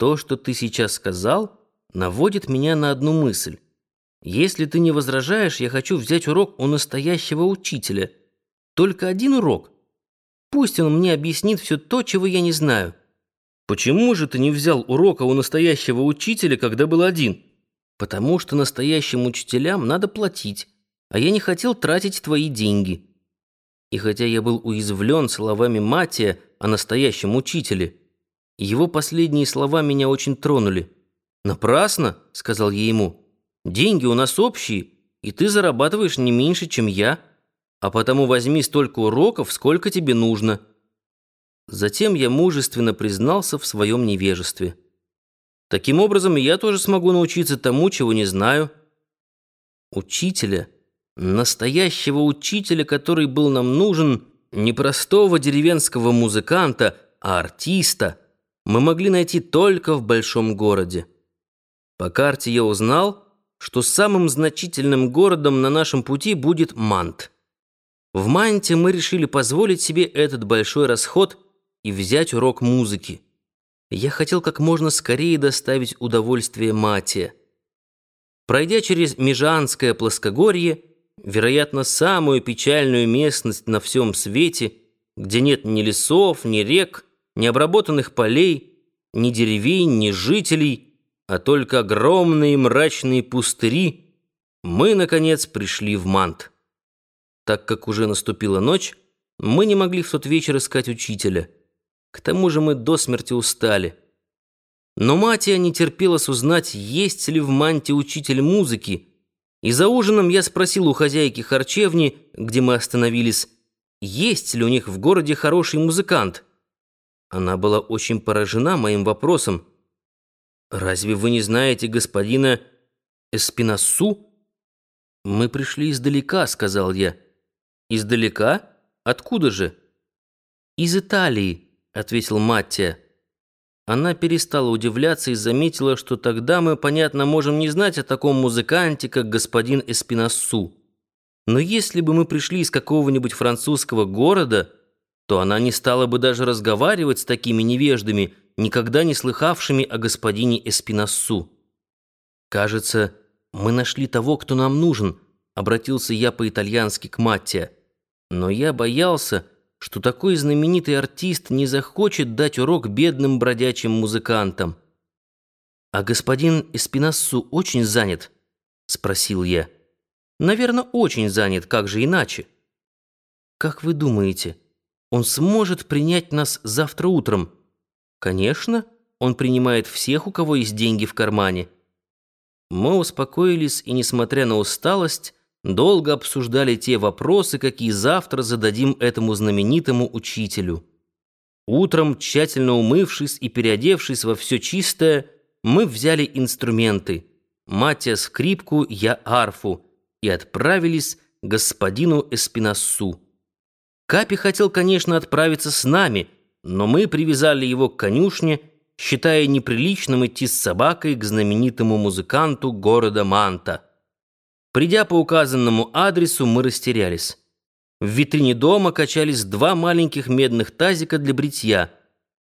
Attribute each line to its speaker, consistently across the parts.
Speaker 1: То, что ты сейчас сказал, наводит меня на одну мысль. Если ты не возражаешь, я хочу взять урок у настоящего учителя. Только один урок. Пусть он мне объяснит все то, чего я не знаю. Почему же ты не взял урока у настоящего учителя, когда был один? Потому что настоящим учителям надо платить, а я не хотел тратить твои деньги. И хотя я был уязвлен словами Матия о настоящем учителе, его последние слова меня очень тронули. «Напрасно», — сказал я ему, — «деньги у нас общие, и ты зарабатываешь не меньше, чем я, а потому возьми столько уроков, сколько тебе нужно». Затем я мужественно признался в своем невежестве. Таким образом, я тоже смогу научиться тому, чего не знаю. Учителя, настоящего учителя, который был нам нужен, не простого деревенского музыканта, а артиста, мы могли найти только в большом городе. По карте я узнал, что самым значительным городом на нашем пути будет Мант. В Манте мы решили позволить себе этот большой расход – и взять урок музыки. Я хотел как можно скорее доставить удовольствие Мате. Пройдя через Межанское плоскогорье, вероятно, самую печальную местность на всем свете, где нет ни лесов, ни рек, ни обработанных полей, ни деревень, ни жителей, а только огромные мрачные пустыри, мы, наконец, пришли в Мант. Так как уже наступила ночь, мы не могли в тот вечер искать учителя — к тому же мы до смерти устали. Но Матия не терпелась узнать, есть ли в Манте учитель музыки, и за ужином я спросил у хозяйки харчевни, где мы остановились, есть ли у них в городе хороший музыкант. Она была очень поражена моим вопросом. «Разве вы не знаете господина Эспинасу?» «Мы пришли издалека», — сказал я. «Издалека? Откуда же?» «Из Италии». — ответил Маттия. Она перестала удивляться и заметила, что тогда мы, понятно, можем не знать о таком музыканте, как господин Эспинассу. Но если бы мы пришли из какого-нибудь французского города, то она не стала бы даже разговаривать с такими невеждами, никогда не слыхавшими о господине Эспинассу. «Кажется, мы нашли того, кто нам нужен», — обратился я по-итальянски к Маттия. Но я боялся, что такой знаменитый артист не захочет дать урок бедным бродячим музыкантам. «А господин Эспинассу очень занят?» — спросил я. «Наверное, очень занят, как же иначе?» «Как вы думаете, он сможет принять нас завтра утром?» «Конечно, он принимает всех, у кого есть деньги в кармане». Мы успокоились и, несмотря на усталость, долго обсуждали те вопросы, какие завтра зададим этому знаменитому учителю. Утром, тщательно умывшись и переодевшись во все чистое, мы взяли инструменты, Матя скрипку, я арфу, и отправились к господину Эспинассу. Капи хотел, конечно, отправиться с нами, но мы привязали его к конюшне, считая неприличным идти с собакой к знаменитому музыканту города Манта. Придя по указанному адресу, мы растерялись. В витрине дома качались два маленьких медных тазика для бритья,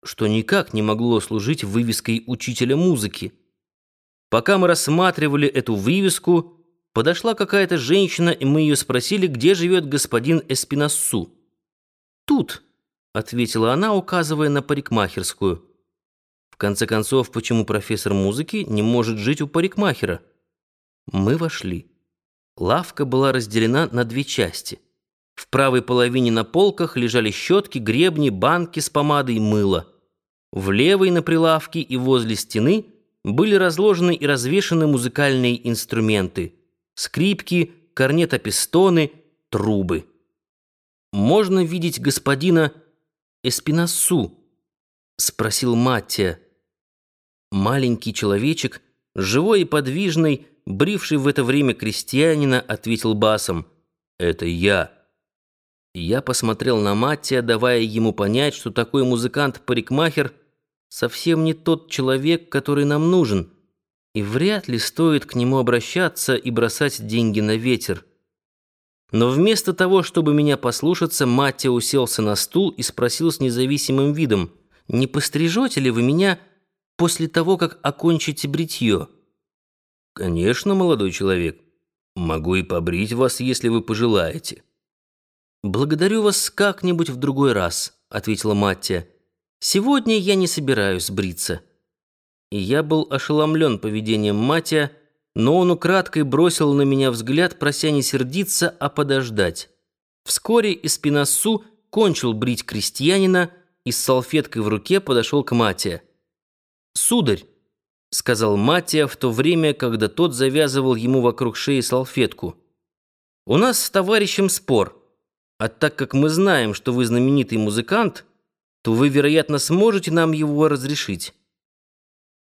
Speaker 1: что никак не могло служить вывеской учителя музыки. Пока мы рассматривали эту вывеску, подошла какая-то женщина, и мы ее спросили, где живет господин Эспинассу. «Тут», — ответила она, указывая на парикмахерскую. В конце концов, почему профессор музыки не может жить у парикмахера? Мы вошли. Лавка была разделена на две части. В правой половине на полках лежали щетки, гребни, банки с помадой и мыло. В левой на прилавке и возле стены были разложены и развешаны музыкальные инструменты. Скрипки, корнетопистоны, трубы. «Можно видеть господина Эспинасу?» — спросил Маттия. Маленький человечек, живой и подвижный, бривший в это время крестьянина, ответил басом «Это я». Я посмотрел на Маттия, давая ему понять, что такой музыкант-парикмахер совсем не тот человек, который нам нужен, и вряд ли стоит к нему обращаться и бросать деньги на ветер. Но вместо того, чтобы меня послушаться, Маттия уселся на стул и спросил с независимым видом, «Не пострижете ли вы меня после того, как окончите бритье?» «Конечно, молодой человек. Могу и побрить вас, если вы пожелаете».
Speaker 2: «Благодарю вас как-нибудь в другой раз», — ответила Маттия. «Сегодня я не собираюсь бриться». И я был ошеломлен поведением Матия, но он украдкой бросил на меня взгляд, прося не сердиться, а подождать. Вскоре Испинасу кончил брить крестьянина и с салфеткой в руке подошел к Матия. «Сударь», — сказал Матия в то время, когда тот завязывал ему вокруг шеи салфетку, — «у нас с товарищем спор, а так как мы знаем, что вы знаменитый музыкант, то вы, вероятно, сможете нам его разрешить».